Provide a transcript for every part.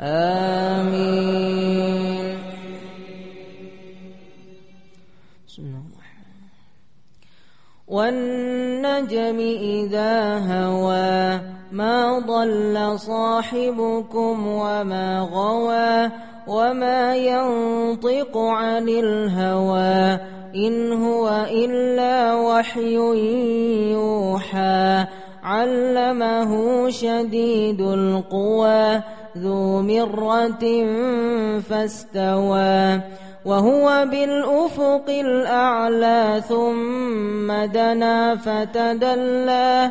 آمين. والنجم إذا هوى ما ضل صاحبكم وما غوى وما ينطق عن الهوى. إن هو إلا وحي يوحى. علمه شديد القوى ذو مرة فاستوى. وهو بالأفق الأعلى ثم دنا فتدلى.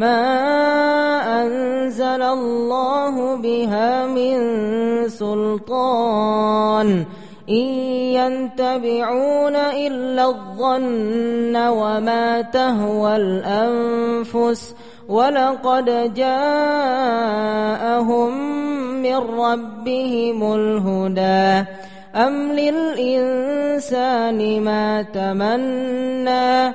ما أنزل الله بها من سلطان إن يتبعون إلا الظن وما تهوى الأنفس ولقد جاءهم من ربهم الهدى أم للإنسان ما تمنى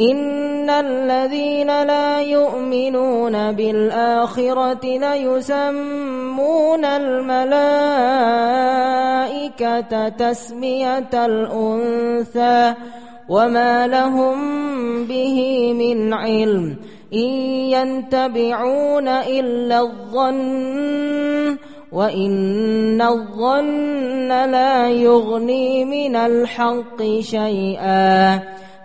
إن الذين لا يؤمنون بالآخرة ليسمون الملائكة تسمية الأنثى وما لهم به من علم إن يتبعون إلا الظن وإن الظن لا يغني من الحق شيئا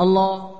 Allah